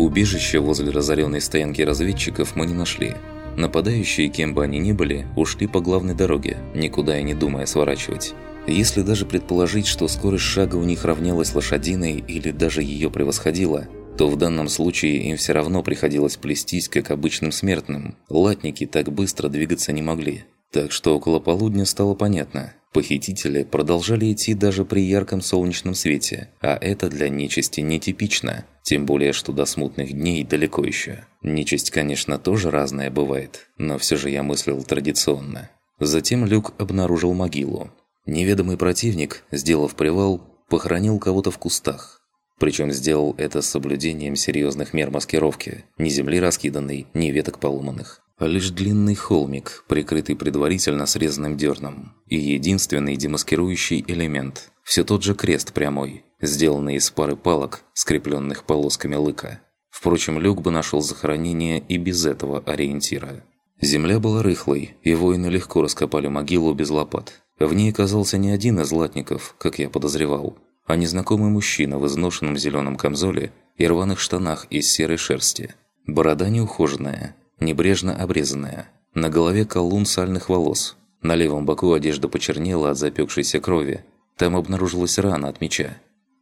Убежище возле разоренной стоянки разведчиков мы не нашли. Нападающие, кем бы они ни были, ушли по главной дороге, никуда и не думая сворачивать. Если даже предположить, что скорость шага у них равнялась лошадиной или даже ее превосходила, то в данном случае им все равно приходилось плестись, как обычным смертным. Латники так быстро двигаться не могли. Так что около полудня стало понятно. Похитители продолжали идти даже при ярком солнечном свете, а это для нечисти нетипично. Тем более, что до смутных дней далеко еще. Нечисть, конечно, тоже разная бывает, но все же я мыслил традиционно. Затем Люк обнаружил могилу. Неведомый противник, сделав привал, похоронил кого-то в кустах. Причем сделал это с соблюдением серьезных мер маскировки. Ни земли раскиданной, ни веток поломанных. Лишь длинный холмик, прикрытый предварительно срезанным дерном. И единственный демаскирующий элемент – все тот же крест прямой, сделанный из пары палок, скрепленных полосками лыка. Впрочем, Люк бы нашел захоронение и без этого ориентира. Земля была рыхлой, и воины легко раскопали могилу без лопат. В ней оказался не один из латников, как я подозревал, а незнакомый мужчина в изношенном зеленом камзоле и рваных штанах из серой шерсти. Борода неухоженная, небрежно обрезанная. На голове колун сальных волос. На левом боку одежда почернела от запекшейся крови. Там обнаружилась рана от меча.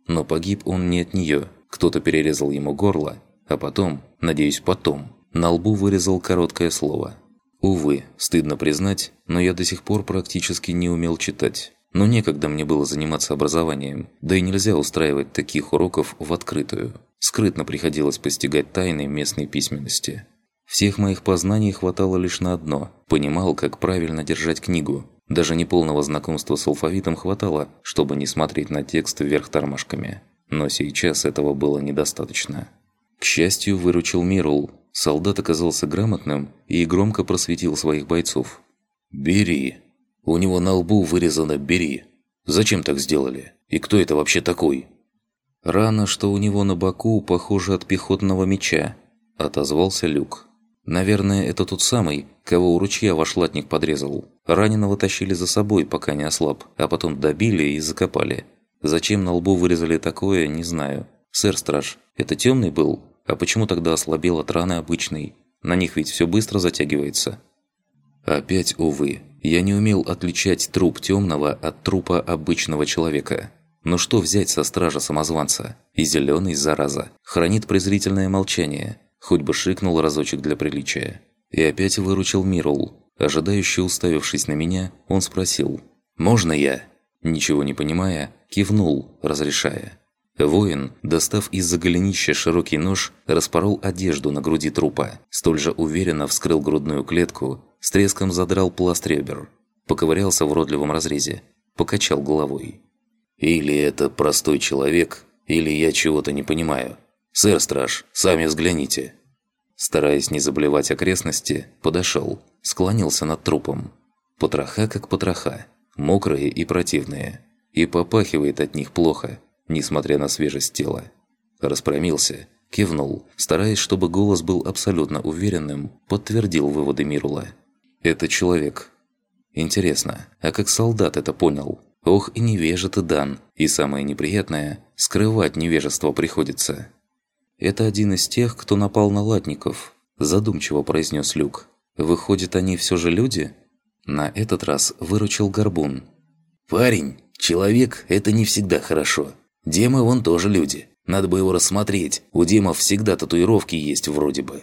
Но погиб он не от нее. Кто-то перерезал ему горло, а потом, надеюсь потом, на лбу вырезал короткое слово. Увы, стыдно признать, но я до сих пор практически не умел читать. Но некогда мне было заниматься образованием, да и нельзя устраивать таких уроков в открытую. Скрытно приходилось постигать тайны местной письменности. Всех моих познаний хватало лишь на одно – понимал, как правильно держать книгу. Даже неполного знакомства с алфавитом хватало, чтобы не смотреть на текст вверх тормашками. Но сейчас этого было недостаточно. К счастью, выручил Мирул. Солдат оказался грамотным и громко просветил своих бойцов. «Бери. У него на лбу вырезано «бери». Зачем так сделали? И кто это вообще такой?» «Рана, что у него на боку, похожа от пехотного меча», – отозвался Люк. Наверное, это тот самый, кого у ручья ваш латник подрезал. Раненого тащили за собой, пока не ослаб, а потом добили и закопали. Зачем на лбу вырезали такое, не знаю. Сэр Страж, это темный был? А почему тогда ослабел от раны обычный? На них ведь все быстро затягивается. Опять, увы, я не умел отличать труп темного от трупа обычного человека. Но что взять со стража самозванца? И зеленый, зараза, хранит презрительное молчание – Хоть бы шикнул разочек для приличия. И опять выручил Мирл. Ожидающий уставившись на меня, он спросил «Можно я?» Ничего не понимая, кивнул, разрешая. Воин, достав из-за голенища широкий нож, распорол одежду на груди трупа, столь же уверенно вскрыл грудную клетку, с треском задрал пласт ребер, поковырялся в родливом разрезе, покачал головой. «Или это простой человек, или я чего-то не понимаю. «Сэр Страж, сами взгляните». Стараясь не заблевать окрестности, подошел, склонился над трупом. Потроха как потроха, мокрые и противные. И попахивает от них плохо, несмотря на свежесть тела. Распрямился, кивнул, стараясь, чтобы голос был абсолютно уверенным, подтвердил выводы Мирула. «Это человек». Интересно, а как солдат это понял? Ох, и невежа ты дан, и самое неприятное – скрывать невежество приходится. «Это один из тех, кто напал на латников», – задумчиво произнес Люк. «Выходит, они все же люди?» На этот раз выручил Горбун. «Парень, человек – это не всегда хорошо. Демы вон тоже люди. Надо бы его рассмотреть. У демов всегда татуировки есть вроде бы».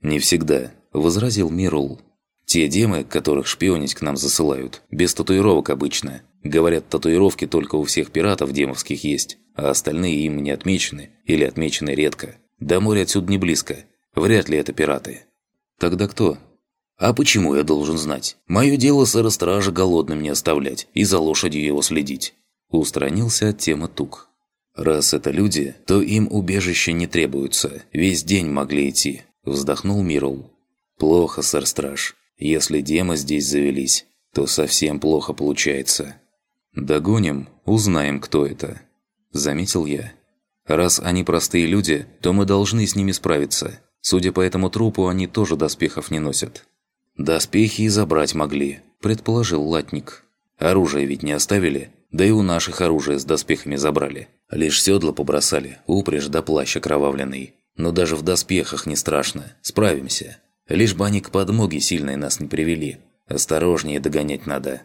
«Не всегда», – возразил Мирул. «Те демы, которых шпионить к нам засылают, без татуировок обычно. Говорят, татуировки только у всех пиратов демовских есть а остальные им не отмечены или отмечены редко. До моря отсюда не близко. Вряд ли это пираты. Тогда кто? А почему я должен знать? Мое дело сэра стража голодным не оставлять и за лошадью его следить. Устранился от темы Тук. Раз это люди, то им убежище не требуется. Весь день могли идти. Вздохнул Мирл. Плохо, сэр страж. Если демы здесь завелись, то совсем плохо получается. Догоним, узнаем, кто это. – заметил я. «Раз они простые люди, то мы должны с ними справиться. Судя по этому трупу, они тоже доспехов не носят». «Доспехи и забрать могли», – предположил латник. «Оружие ведь не оставили, да и у наших оружие с доспехами забрали. Лишь седла побросали, упряжь да плащ. Но даже в доспехах не страшно, справимся. Лишь бы они к подмоге сильной нас не привели. Осторожнее догонять надо».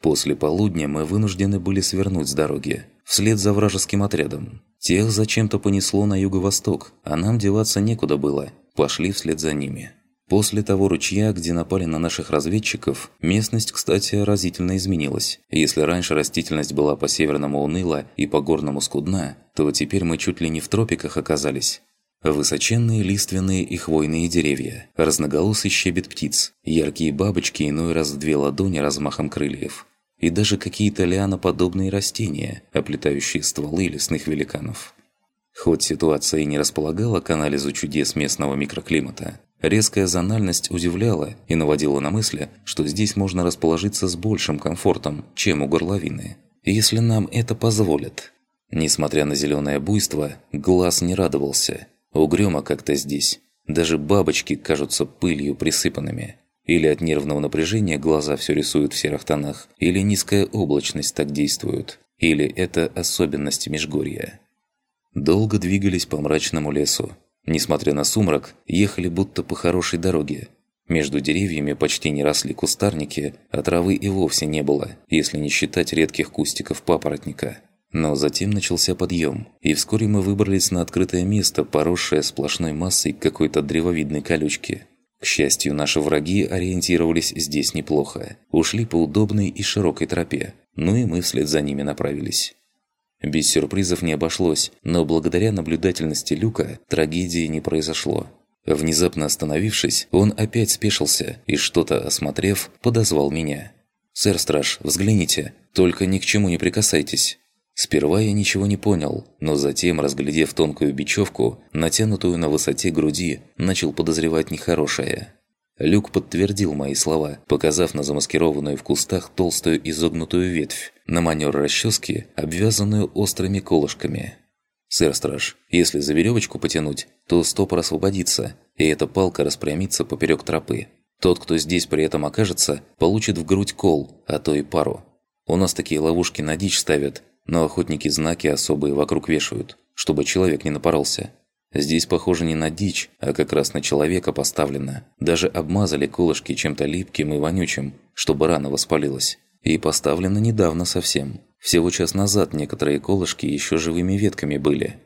После полудня мы вынуждены были свернуть с дороги, вслед за вражеским отрядом. Тех зачем-то понесло на юго-восток, а нам деваться некуда было, пошли вслед за ними. После того ручья, где напали на наших разведчиков, местность, кстати, разительно изменилась. Если раньше растительность была по-северному уныла и по-горному скудна, то теперь мы чуть ли не в тропиках оказались. Высоченные лиственные и хвойные деревья, разноголосый щебет птиц, яркие бабочки иной раз в две ладони размахом крыльев. И даже какие-то лианоподобные растения, оплетающие стволы лесных великанов. Хоть ситуация и не располагала к анализу чудес местного микроклимата, резкая зональность удивляла и наводила на мысли, что здесь можно расположиться с большим комфортом, чем у горловины. Если нам это позволят. Несмотря на зеленое буйство, глаз не радовался. Угрюмо как-то здесь. Даже бабочки кажутся пылью присыпанными. Или от нервного напряжения глаза все рисуют в серых тонах, или низкая облачность так действует, или это особенности Межгорья. Долго двигались по мрачному лесу. Несмотря на сумрак, ехали будто по хорошей дороге. Между деревьями почти не росли кустарники, а травы и вовсе не было, если не считать редких кустиков папоротника. Но затем начался подъем, и вскоре мы выбрались на открытое место, поросшее сплошной массой какой-то древовидной колючки. К счастью, наши враги ориентировались здесь неплохо. Ушли по удобной и широкой тропе, ну и мы вслед за ними направились. Без сюрпризов не обошлось, но благодаря наблюдательности Люка трагедии не произошло. Внезапно остановившись, он опять спешился и, что-то осмотрев, подозвал меня. «Сэр Страж, взгляните, только ни к чему не прикасайтесь». Сперва я ничего не понял, но затем, разглядев тонкую бечевку, натянутую на высоте груди, начал подозревать нехорошее. Люк подтвердил мои слова, показав на замаскированную в кустах толстую изогнутую ветвь, на манер расчески, обвязанную острыми колышками. «Сэр-страж, если за веревочку потянуть, то стопор освободится, и эта палка распрямится поперек тропы. Тот, кто здесь при этом окажется, получит в грудь кол, а то и пару. У нас такие ловушки на дичь ставят, но охотники знаки особые вокруг вешают, чтобы человек не напоролся. Здесь, похоже, не на дичь, а как раз на человека поставлено. Даже обмазали колышки чем-то липким и вонючим, чтобы рана воспалилась. И поставлено недавно совсем. Всего час назад некоторые колышки еще живыми ветками были.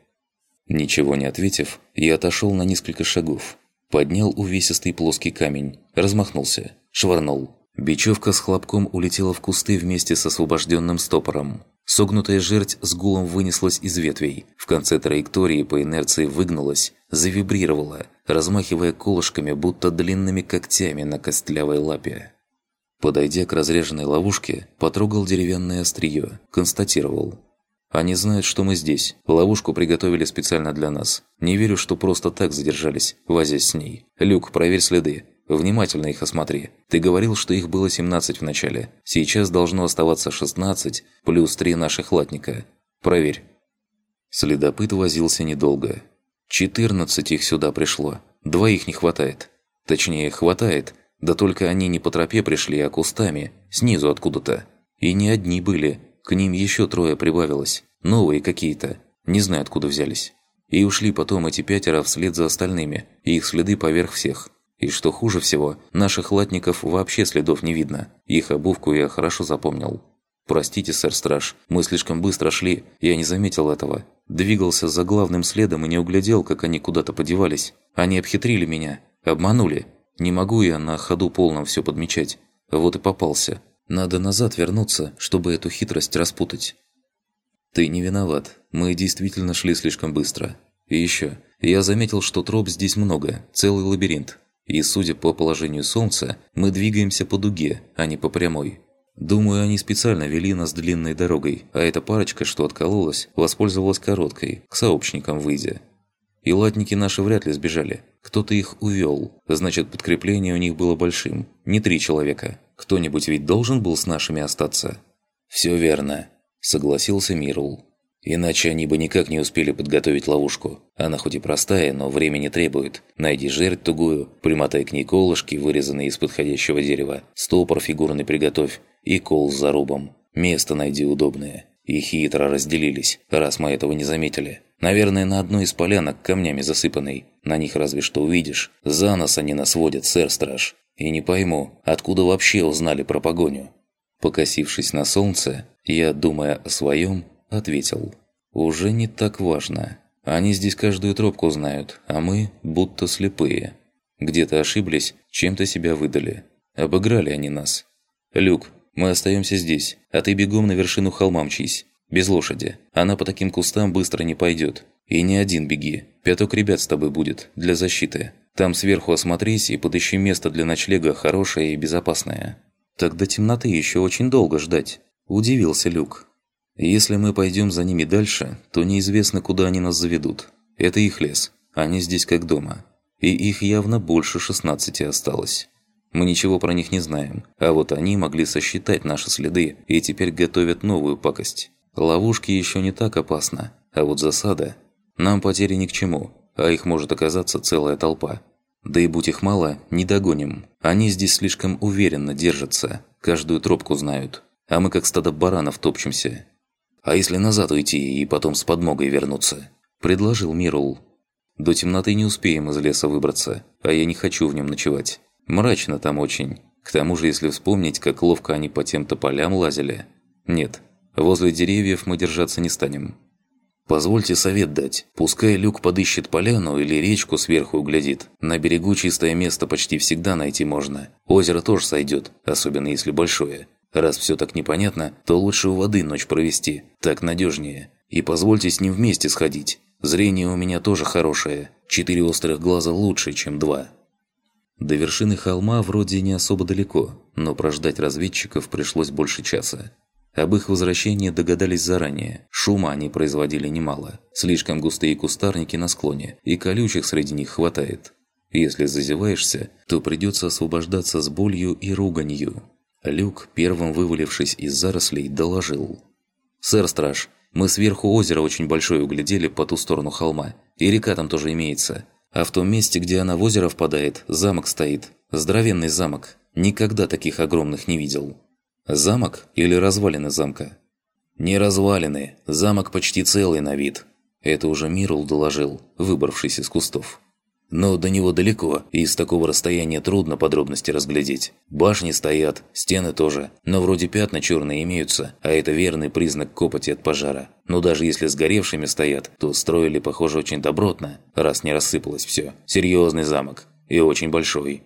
Ничего не ответив, я отошел на несколько шагов. Поднял увесистый плоский камень, размахнулся, швырнул. Бечевка с хлопком улетела в кусты вместе с освобожденным стопором. Согнутая жерть с гулом вынеслась из ветвей, в конце траектории по инерции выгнулась, завибрировала, размахивая колышками, будто длинными когтями на костлявой лапе. Подойдя к разреженной ловушке, потрогал деревянное острие, констатировал. «Они знают, что мы здесь. Ловушку приготовили специально для нас. Не верю, что просто так задержались, возясь с ней. Люк, проверь следы. Внимательно их осмотри. Ты говорил, что их было 17 в начале. Сейчас должно оставаться 16, плюс 3 наших латника. Проверь». Следопыт возился недолго. 14 их сюда пришло. Двоих не хватает. Точнее, хватает, да только они не по тропе пришли, а кустами, снизу откуда-то. И не одни были, к ним еще трое прибавилось. Новые какие-то, не знаю откуда взялись. И ушли потом эти пятеро вслед за остальными, и их следы поверх всех. И что хуже всего, наших латников вообще следов не видно. Их обувку я хорошо запомнил. «Простите, сэр-страж, мы слишком быстро шли, я не заметил этого. Двигался за главным следом и не углядел, как они куда-то подевались. Они обхитрили меня, обманули. Не могу я на ходу полном все подмечать. Вот и попался. Надо назад вернуться, чтобы эту хитрость распутать». «Ты не виноват. Мы действительно шли слишком быстро. И еще, я заметил, что троп здесь много, целый лабиринт. И судя по положению Солнца, мы двигаемся по дуге, а не по прямой. Думаю, они специально вели нас длинной дорогой, а эта парочка, что откололась, воспользовалась короткой, к сообщникам выйдя. И латники наши вряд ли сбежали. Кто-то их увел. Значит, подкрепление у них было большим. Не три человека. Кто-нибудь ведь должен был с нашими остаться? «Все верно», – согласился Мирул. Иначе они бы никак не успели подготовить ловушку. Она хоть и простая, но времени требует. Найди жертв тугую, примотай к ней колышки, вырезанные из подходящего дерева, стопор фигурный приготовь и кол с зарубом. Место найди удобное. И хитро разделились, раз мы этого не заметили. Наверное, на одной из полянок камнями засыпанной. На них разве что увидишь. За нас они нас водят, сэр-страж. И не пойму, откуда вообще узнали про погоню?» Покосившись на солнце, я, думая о своем, ответил. «Уже не так важно. Они здесь каждую тропку знают, а мы будто слепые. Где-то ошиблись, чем-то себя выдали. Обыграли они нас. Люк, мы остаемся здесь, а ты бегом на вершину холма мчись. Без лошади. Она по таким кустам быстро не пойдет. И не один беги. Пяток ребят с тобой будет, для защиты. Там сверху осмотрись и подыщи место для ночлега хорошее и безопасное». «Так до темноты еще очень долго ждать», – удивился Люк. «Если мы пойдем за ними дальше, то неизвестно, куда они нас заведут. Это их лес, они здесь как дома. И их явно больше 16 осталось. Мы ничего про них не знаем, а вот они могли сосчитать наши следы и теперь готовят новую пакость. Ловушки еще не так опасно, а вот засада. Нам потери ни к чему, а их может оказаться целая толпа. Да и будь их мало, не догоним. Они здесь слишком уверенно держатся, каждую тропку знают. А мы как стадо баранов топчемся. А если назад уйти и потом с подмогой вернуться? Предложил Мирул. До темноты не успеем из леса выбраться, а я не хочу в нем ночевать. Мрачно там очень. К тому же, если вспомнить, как ловко они по тем тополям лазили. Нет, возле деревьев мы держаться не станем. Позвольте совет дать. Пускай Люк подыщет поляну или речку сверху углядит. На берегу чистое место почти всегда найти можно. Озеро тоже сойдет, особенно если большое. Раз все так непонятно, то лучше у воды ночь провести. Так надежнее. И позвольте с ним вместе сходить. Зрение у меня тоже хорошее. Четыре острых глаза лучше, чем два. До вершины холма вроде не особо далеко, но прождать разведчиков пришлось больше часа. Об их возвращении догадались заранее. Шума они производили немало. Слишком густые кустарники на склоне, и колючих среди них хватает. Если зазеваешься, то придется освобождаться с болью и руганью. Люк, первым вывалившись из зарослей, доложил. «Сэр Страж, мы сверху озеро очень большое углядели по ту сторону холма. И река там тоже имеется. А в том месте, где она в озеро впадает, замок стоит. Здоровенный замок. Никогда таких огромных не видел. Замок или развалины замка? Не развалины. Замок почти целый на вид. Это уже Мирл доложил, выбравшись из кустов. Но до него далеко, и с такого расстояния трудно подробности разглядеть. Башни стоят, стены тоже, но вроде пятна черные имеются, а это верный признак копоти от пожара. Но даже если сгоревшими стоят, то строили, похоже, очень добротно, раз не рассыпалось все. Серьезный замок. И очень большой.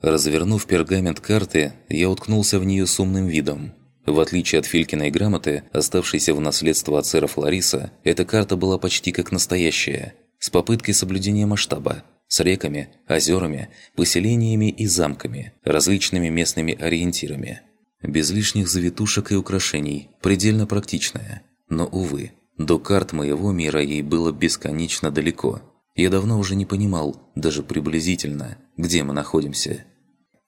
Развернув пергамент карты, я уткнулся в нее с умным видом. В отличие от Филькиной грамоты, оставшейся в наследство от сэра Флориса, эта карта была почти как настоящая – с попыткой соблюдения масштаба, с реками, озерами, поселениями и замками, различными местными ориентирами. Без лишних завитушек и украшений, предельно практичная. Но, увы, до карт моего мира ей было бесконечно далеко. Я давно уже не понимал, даже приблизительно, где мы находимся.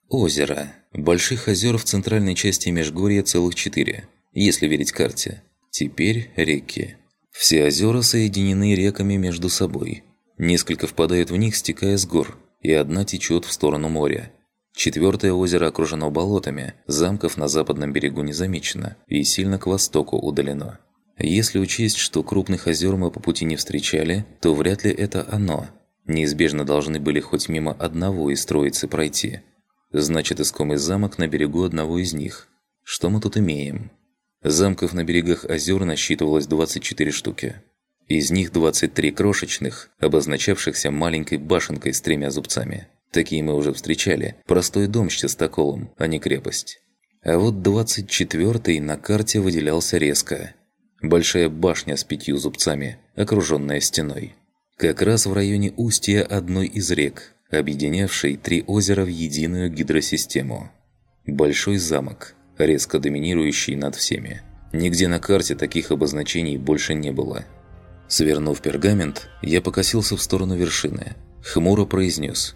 Озеро. Больших озер в центральной части Межгорья целых четыре, если верить карте. Теперь реки. Все озера соединены реками между собой. Несколько впадают в них, стекая с гор, и одна течет в сторону моря. Четвертое озеро окружено болотами, замков на западном берегу не замечено и сильно к востоку удалено. Если учесть, что крупных озер мы по пути не встречали, то вряд ли это оно. Неизбежно должны были хоть мимо одного из троицы пройти. Значит, искомый замок на берегу одного из них. Что мы тут имеем? Замков на берегах озер насчитывалось 24 штуки. Из них 23 крошечных, обозначавшихся маленькой башенкой с тремя зубцами. Такие мы уже встречали. Простой дом с частоколом, а не крепость. А вот 24-й на карте выделялся резко. Большая башня с пятью зубцами, окруженная стеной. Как раз в районе устья одной из рек, объединявшей три озера в единую гидросистему. Большой замок – резко доминирующий над всеми. Нигде на карте таких обозначений больше не было. Свернув пергамент, я покосился в сторону вершины. Хмуро произнес.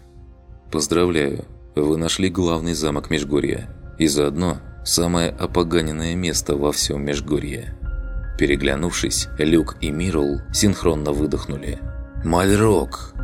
«Поздравляю, вы нашли главный замок Межгорья. И заодно самое опоганенное место во всем Межгорье». Переглянувшись, Люк и Мирл синхронно выдохнули. «Мальрок!»